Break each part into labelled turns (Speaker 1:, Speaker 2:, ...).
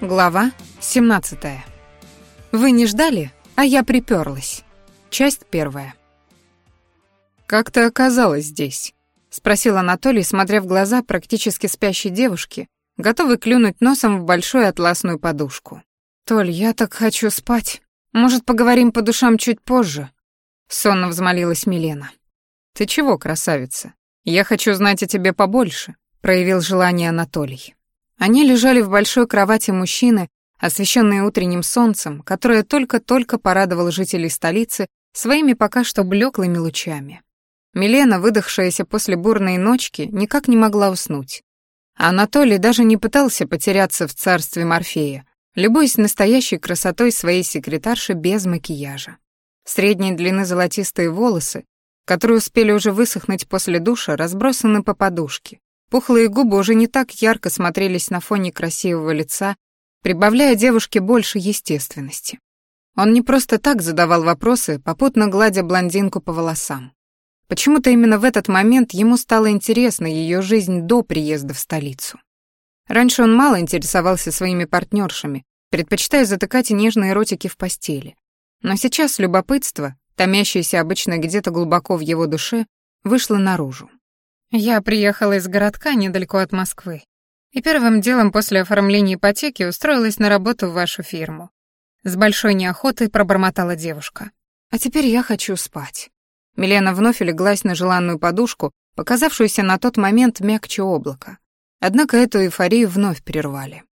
Speaker 1: Глава 17. Вы не ждали, а я приперлась. Часть первая.
Speaker 2: «Как ты оказалась здесь?» — спросил Анатолий, смотря в глаза практически спящей девушки, готовый клюнуть носом в большую атласную подушку.
Speaker 1: «Толь, я так хочу спать. Может, поговорим по душам чуть позже?» — сонно взмолилась Милена.
Speaker 2: «Ты чего, красавица? Я хочу знать о тебе побольше», — проявил желание Анатолий. Они лежали в большой кровати мужчины, освещенные утренним солнцем, которое только-только порадовало жителей столицы своими пока что блеклыми лучами. Милена, выдохшаяся после бурной ночки, никак не могла уснуть. Анатолий даже не пытался потеряться в царстве Морфея, любуясь настоящей красотой своей секретарши без макияжа. Средней длины золотистые волосы, которые успели уже высохнуть после душа, разбросаны по подушке, Пухлые губы уже не так ярко смотрелись на фоне красивого лица, прибавляя девушке больше естественности. Он не просто так задавал вопросы, попутно гладя блондинку по волосам. Почему-то именно в этот момент ему стало интересна ее жизнь до приезда в столицу. Раньше он мало интересовался своими партнершами, предпочитая затыкать нежные ротики в постели. Но сейчас любопытство, томящееся обычно где-то глубоко в его душе, вышло наружу.
Speaker 1: Я приехала из городка недалеко от Москвы. И первым делом после оформления ипотеки устроилась на работу в вашу фирму. С большой неохотой пробормотала девушка. А теперь я хочу спать. Милена вновь улеглась на желанную подушку, показавшуюся на тот момент мягче облака. Однако эту эйфорию вновь прервали.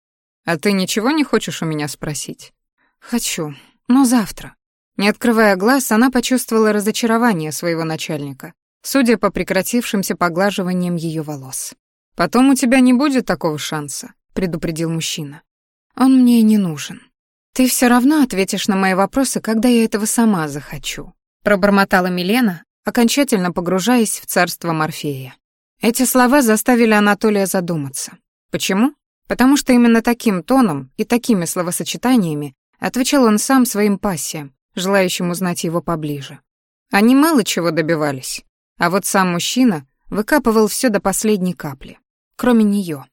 Speaker 2: «А ты ничего не хочешь у меня спросить?»
Speaker 1: «Хочу, но завтра». Не открывая глаз, она почувствовала разочарование своего начальника судя по прекратившимся поглаживаниям ее волос.
Speaker 2: «Потом у тебя не будет такого шанса», — предупредил мужчина.
Speaker 1: «Он мне не нужен. Ты все равно ответишь на мои вопросы, когда я этого сама захочу», — пробормотала Милена, окончательно погружаясь в царство Морфея. Эти слова заставили Анатолия задуматься. Почему? Потому что именно таким тоном и такими словосочетаниями отвечал он сам своим пассиям, желающим узнать его поближе. Они мало чего добивались, а вот сам мужчина выкапывал все до последней капли, кроме нее.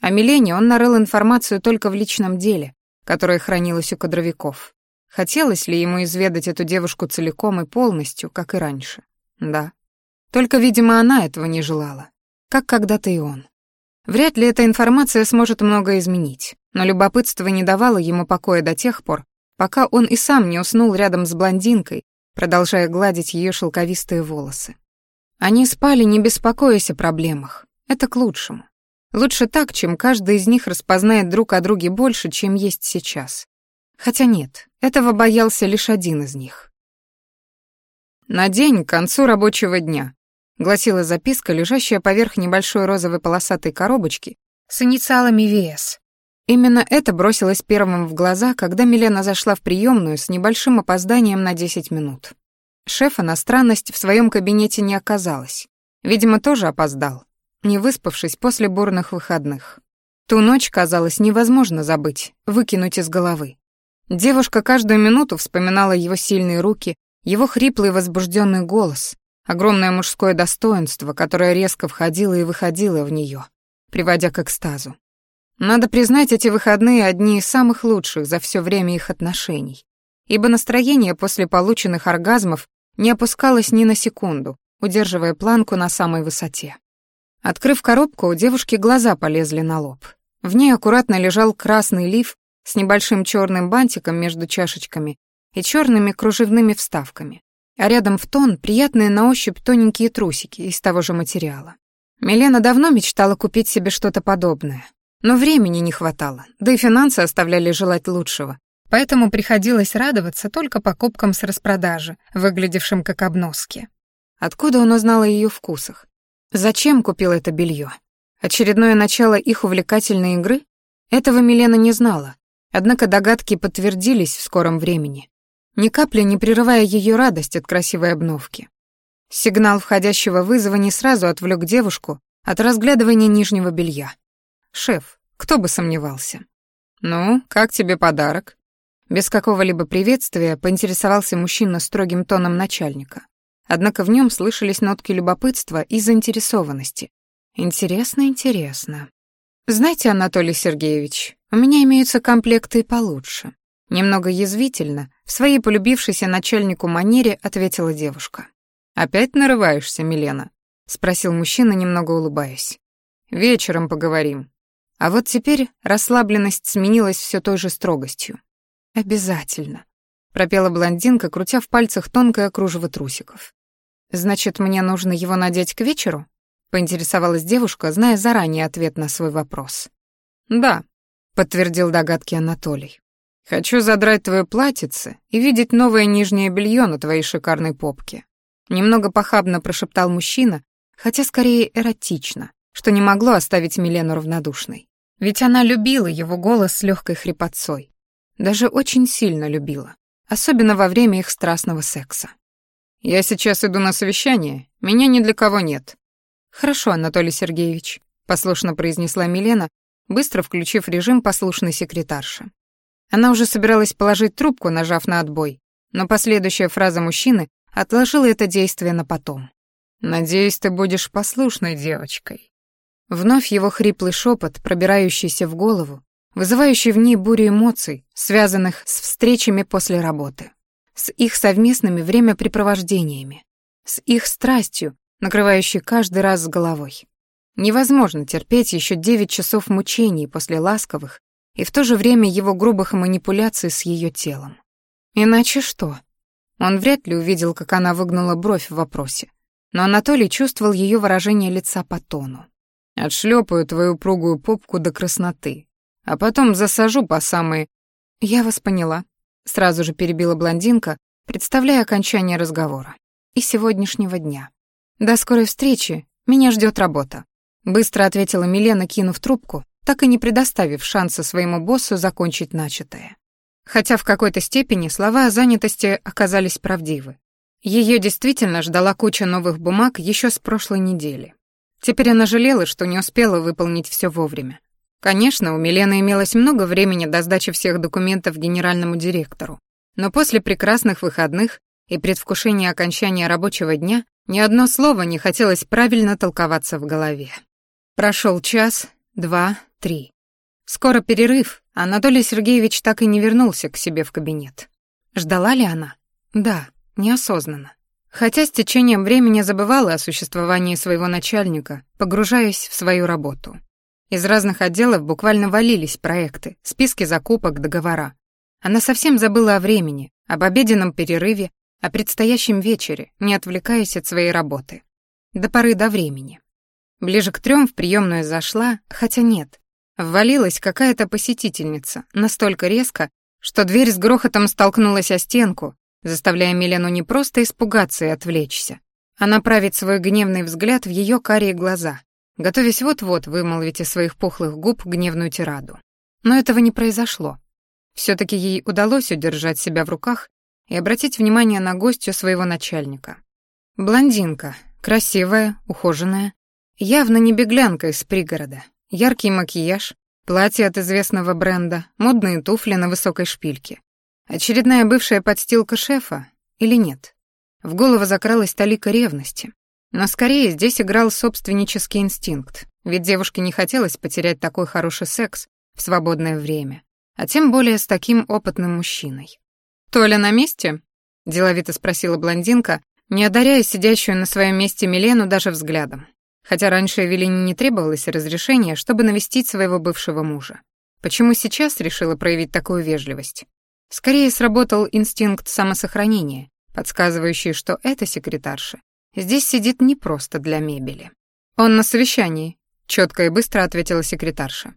Speaker 1: О Милене он нарыл информацию только в личном деле, которое хранилось у кадровиков. Хотелось ли ему изведать эту девушку целиком и полностью, как и раньше? Да. Только, видимо, она этого не желала, как когда-то и он. Вряд ли эта информация сможет многое изменить, но любопытство не давало ему покоя до тех пор, пока он и сам не уснул рядом с блондинкой, продолжая гладить ее шелковистые волосы. Они спали, не беспокоясь о проблемах. Это к лучшему. Лучше так, чем каждый из них распознает друг о друге больше, чем есть сейчас. Хотя нет, этого боялся лишь один из них.
Speaker 2: «На день к концу рабочего дня», — гласила записка, лежащая поверх небольшой розовой полосатой коробочки
Speaker 1: с инициалами ВС.
Speaker 2: Именно это бросилось первым в глаза, когда Милена зашла в приемную с небольшим опозданием на 10 минут. Шефа на странность в своем кабинете не оказалось. Видимо, тоже опоздал, не выспавшись после бурных выходных. Ту ночь казалось невозможно забыть, выкинуть из головы. Девушка каждую минуту вспоминала его сильные руки, его хриплый возбужденный голос, огромное мужское достоинство, которое резко входило и выходило в нее, приводя к экстазу. Надо признать, эти выходные одни из самых лучших за все время их отношений, ибо настроение после полученных оргазмов не опускалась ни на секунду, удерживая планку на самой высоте. Открыв коробку, у девушки глаза полезли на лоб. В ней аккуратно лежал красный лиф с небольшим черным бантиком между чашечками и черными кружевными вставками, а рядом в тон приятные на ощупь тоненькие трусики из того же материала. Милена давно мечтала купить себе что-то подобное, но времени не хватало, да и финансы оставляли желать лучшего, поэтому приходилось радоваться только покупкам с распродажи, выглядевшим как обноски. Откуда он узнал о ее вкусах? Зачем купил это белье? Очередное начало их увлекательной игры? Этого Милена не знала, однако догадки подтвердились в скором времени, ни капли не прерывая ее радость от красивой обновки. Сигнал входящего вызова не сразу отвлек девушку от разглядывания нижнего белья. «Шеф, кто бы сомневался». «Ну, как тебе подарок?» Без какого-либо приветствия поинтересовался мужчина строгим тоном начальника. Однако в нем слышались нотки любопытства и заинтересованности. Интересно, интересно. Знаете, Анатолий Сергеевич,
Speaker 1: У меня имеются комплекты и получше. Немного язвительно, в своей полюбившейся начальнику манере ответила девушка. «Опять нарываешься, Милена?» — спросил мужчина, немного улыбаясь. «Вечером поговорим». А вот теперь расслабленность сменилась все той же строгостью. «Обязательно», — пропела блондинка, крутя в пальцах тонкое кружево трусиков. «Значит, мне нужно его надеть к вечеру?» — поинтересовалась девушка, зная заранее ответ на свой вопрос. «Да», — подтвердил догадки Анатолий. Хочу задрать твое платьице и видеть новое нижнее белье на твоей шикарной попке. Немного похабно прошептал мужчина, хотя скорее эротично, что не могло оставить Милену равнодушной. Ведь она любила его голос с легкой хрипотцой. Даже очень сильно любила, особенно во время их страстного секса. «Я сейчас иду на совещание, меня ни для кого нет». «Хорошо, Анатолий Сергеевич», — послушно произнесла Милена, быстро включив режим послушной секретарши. Она уже собиралась положить трубку, нажав на отбой, но последующая фраза мужчины отложила это действие на потом. «Надеюсь, ты будешь послушной девочкой». Вновь его хриплый шепот, пробирающийся в голову, вызывающий в ней бурю эмоций, связанных с встречами после работы, с их совместными времяпрепровождениями, с их страстью, накрывающей каждый раз с головой. Невозможно терпеть еще девять часов мучений после ласковых, и в то же время его грубых манипуляций с ее телом. Иначе что? Он вряд ли увидел, как она выгнула бровь в вопросе, но Анатолий чувствовал ее выражение лица по тону. «Отшлепаю твою упругую попку до красноты, а потом засажу по самые...» «Я вас поняла», — сразу же перебила блондинка, представляя окончание разговора. «И сегодняшнего дня. До скорой встречи, меня ждет работа», — быстро ответила Милена, кинув трубку, так и не предоставив шанса своему боссу закончить начатое. Хотя в какой-то степени слова о занятости оказались правдивы. Ее действительно ждала куча новых бумаг еще с прошлой недели. Теперь она жалела, что не успела выполнить все вовремя. Конечно, у Милены имелось много времени до сдачи всех документов генеральному директору, но после прекрасных выходных и предвкушения окончания рабочего дня ни одно слово не хотелось правильно толковаться в голове. Прошел час, два, три. Скоро перерыв, Анатолий Сергеевич так и не вернулся к себе в кабинет. Ждала ли она? Да, неосознанно. Хотя с течением времени забывала о существовании своего начальника, погружаясь в свою работу. Из разных отделов буквально валились проекты, списки закупок, договора. Она совсем забыла о времени, об обеденном перерыве, о предстоящем вечере, не отвлекаясь от своей работы. До поры до времени. Ближе к трем в приемную зашла, хотя нет. Ввалилась какая-то посетительница, настолько резко, что дверь с грохотом столкнулась о стенку, заставляя Милену не просто испугаться и отвлечься, а направить свой гневный взгляд в ее карие глаза, готовясь вот-вот вымолвить из своих пухлых губ гневную тираду. Но этого не произошло. все таки ей удалось удержать себя в руках и обратить внимание на гостью своего начальника. Блондинка, красивая, ухоженная, Явно не беглянка из пригорода. Яркий макияж, платье от известного бренда, модные туфли на высокой шпильке. Очередная бывшая подстилка шефа или нет? В голову закралась талика ревности. Но скорее здесь играл собственнический инстинкт, ведь девушке не хотелось потерять такой хороший секс в свободное время, а тем более с таким опытным мужчиной. «Толя на месте?» — деловито спросила блондинка, не одаряя сидящую на своем месте Милену даже взглядом хотя раньше Эвелине не требовалось разрешения, чтобы навестить своего бывшего мужа. Почему сейчас решила проявить такую вежливость? Скорее сработал инстинкт самосохранения, подсказывающий, что эта секретарша здесь сидит не просто для мебели. «Он на совещании», — четко и быстро ответила секретарша.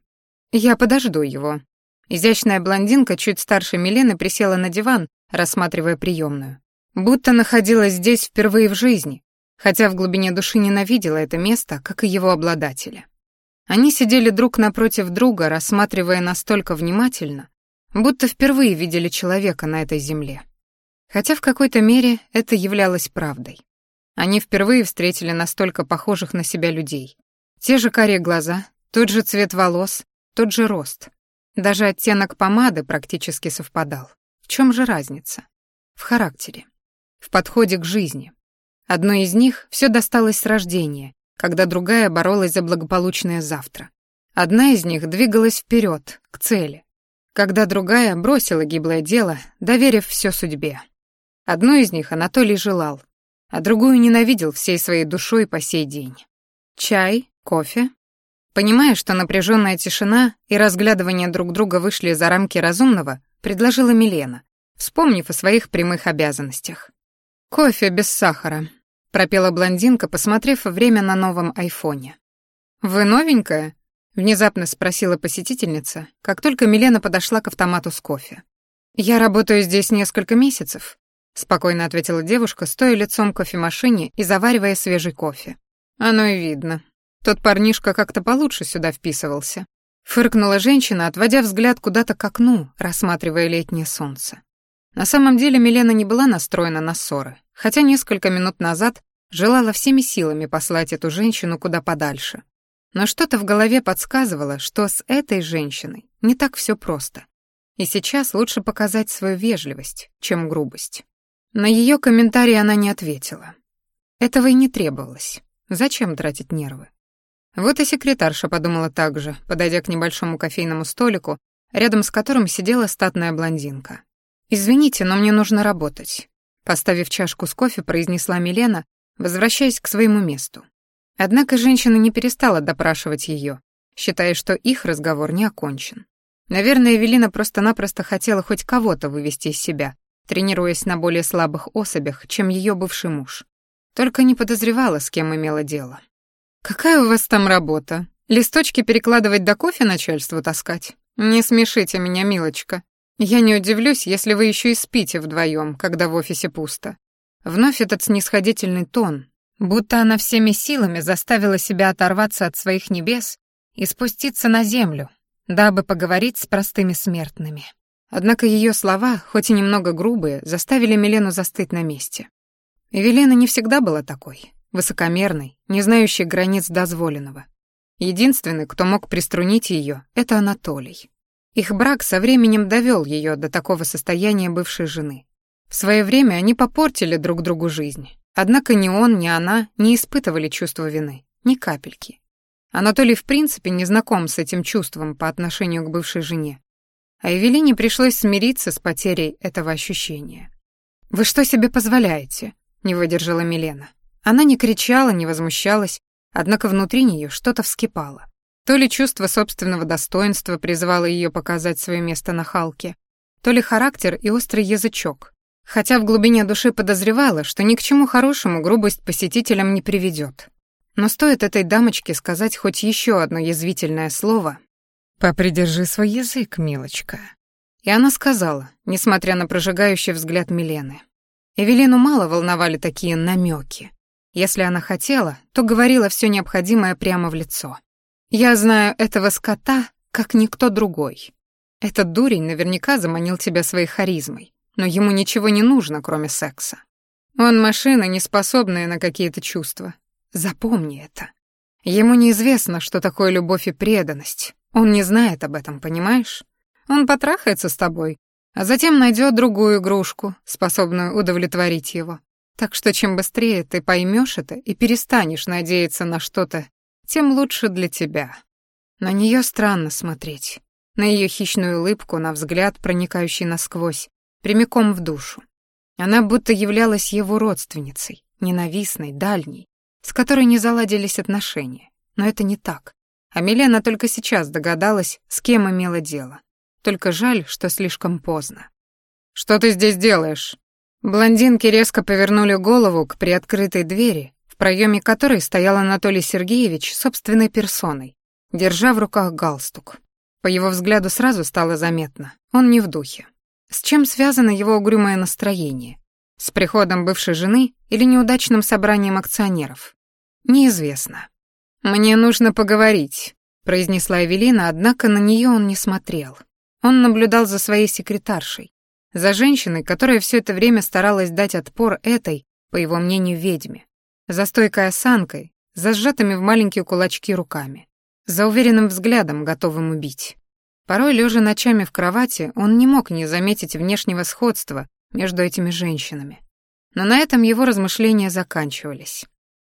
Speaker 1: «Я подожду его». Изящная блондинка, чуть старше Милены, присела на диван, рассматривая приемную. Будто находилась здесь впервые в жизни, хотя в глубине души ненавидела это место, как и его обладателя. Они сидели друг напротив друга, рассматривая настолько внимательно, будто впервые видели человека на этой земле. Хотя в какой-то мере это являлось правдой. Они впервые встретили настолько похожих на себя людей. Те же карие глаза, тот же цвет волос, тот же рост. Даже оттенок помады практически совпадал. В чем же разница? В характере, в подходе к жизни. Одной из них все досталось с рождения, когда другая боролась за благополучное завтра. Одна из них двигалась вперед, к цели, когда другая бросила гиблое дело, доверив все судьбе. Одну из них Анатолий желал, а другую ненавидел всей своей душой по сей день. Чай, кофе. Понимая, что напряженная тишина и разглядывание друг друга вышли за рамки разумного, предложила Милена, вспомнив о своих прямых обязанностях. «Кофе без сахара», — пропела блондинка, посмотрев время на новом айфоне. «Вы новенькая?» — внезапно спросила посетительница, как только Милена подошла к автомату с кофе. «Я работаю здесь несколько месяцев», — спокойно ответила девушка, стоя лицом к кофемашине и заваривая свежий кофе. «Оно и видно. Тот парнишка как-то получше сюда вписывался». Фыркнула женщина, отводя взгляд куда-то к окну, рассматривая летнее солнце. На самом деле Милена не была настроена на ссоры, хотя несколько минут назад желала всеми силами послать эту женщину куда подальше. Но что-то в голове подсказывало, что с этой женщиной не так все просто. И сейчас лучше показать свою вежливость, чем грубость. На ее комментарий она не ответила. Этого и не требовалось. Зачем тратить нервы? Вот и секретарша подумала так же, подойдя к небольшому кофейному столику, рядом с которым сидела статная блондинка. «Извините, но мне нужно работать», — поставив чашку с кофе, произнесла Милена, возвращаясь к своему месту. Однако женщина не перестала допрашивать ее, считая, что их разговор не окончен. Наверное, Эвелина просто-напросто хотела хоть кого-то вывести из себя, тренируясь на более слабых особях, чем ее бывший муж. Только не подозревала, с кем имела дело. «Какая у вас там работа? Листочки перекладывать до кофе начальству таскать? Не смешите меня, милочка», я не удивлюсь, если вы еще и спите вдвоем, когда в офисе пусто. Вновь этот снисходительный тон, будто она всеми силами заставила себя оторваться от своих небес и спуститься на землю, дабы поговорить с простыми смертными. Однако ее слова, хоть и немного грубые, заставили Милену застыть на месте. Эвелина не всегда была такой, высокомерной, не знающей границ дозволенного. Единственный, кто мог приструнить ее, это Анатолий. Их брак со временем довел ее до такого состояния бывшей жены. В свое время они попортили друг другу жизнь. Однако ни он, ни она не испытывали чувства вины, ни капельки. Анатолий в принципе не знаком с этим чувством по отношению к бывшей жене. А Евелине пришлось смириться с потерей этого ощущения. «Вы что себе позволяете?» — не выдержала Милена. Она не кричала, не возмущалась, однако внутри нее что-то вскипало. То ли чувство собственного достоинства призывало ее показать свое место на Халке, то ли характер и острый язычок, хотя в глубине души подозревала, что ни к чему хорошему грубость посетителям не приведет. Но стоит этой дамочке сказать хоть еще одно язвительное слово, «Попридержи свой язык, милочка». И она сказала, несмотря на прожигающий взгляд Милены. Эвелину мало волновали такие намеки. Если она хотела, то говорила все необходимое прямо в лицо. Я знаю этого скота, как никто другой. Этот дурень наверняка заманил тебя своей харизмой, но ему ничего не нужно, кроме секса. Он машина, не способная на какие-то чувства. Запомни это. Ему неизвестно, что такое любовь и преданность. Он не знает об этом, понимаешь? Он потрахается с тобой, а затем найдет другую игрушку, способную удовлетворить его. Так что чем быстрее ты поймешь это и перестанешь надеяться на что-то тем лучше для тебя. На нее странно смотреть. На ее хищную улыбку, на взгляд, проникающий насквозь, прямиком в душу. Она будто являлась его родственницей, ненавистной, дальней, с которой не заладились отношения. Но это не так. А Милена только сейчас догадалась, с кем имела дело. Только жаль, что слишком поздно. «Что ты здесь делаешь?» Блондинки резко повернули голову к приоткрытой двери, в проеме которой стоял Анатолий Сергеевич собственной персоной, держа в руках галстук. По его взгляду сразу стало заметно, он не в духе. С чем связано его угрюмое настроение? С приходом бывшей жены или неудачным собранием акционеров? Неизвестно. «Мне нужно поговорить», — произнесла Эвелина, однако на нее он не смотрел. Он наблюдал за своей секретаршей, за женщиной, которая все это время старалась дать отпор этой, по его мнению, ведьме за стойкой осанкой, за сжатыми в маленькие кулачки руками, за уверенным взглядом, готовым убить. Порой, лежа ночами в кровати, он не мог не заметить внешнего сходства между этими женщинами. Но на этом его размышления заканчивались.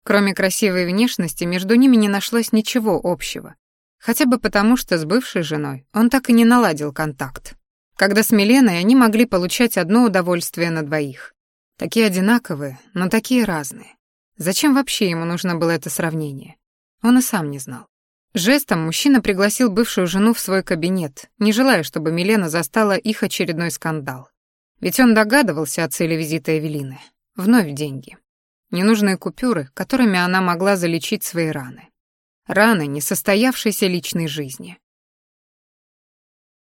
Speaker 1: Кроме красивой внешности, между ними не нашлось ничего общего. Хотя бы потому, что с бывшей женой он так и не наладил контакт. Когда с Миленой они могли получать одно удовольствие на двоих. Такие одинаковые, но такие разные. Зачем вообще ему нужно было это сравнение? Он и сам не знал. Жестом мужчина пригласил бывшую жену в свой кабинет, не желая, чтобы Милена застала их очередной скандал. Ведь он догадывался о цели визита Эвелины. Вновь деньги. Ненужные купюры, которыми она могла залечить свои раны. Раны несостоявшейся личной жизни.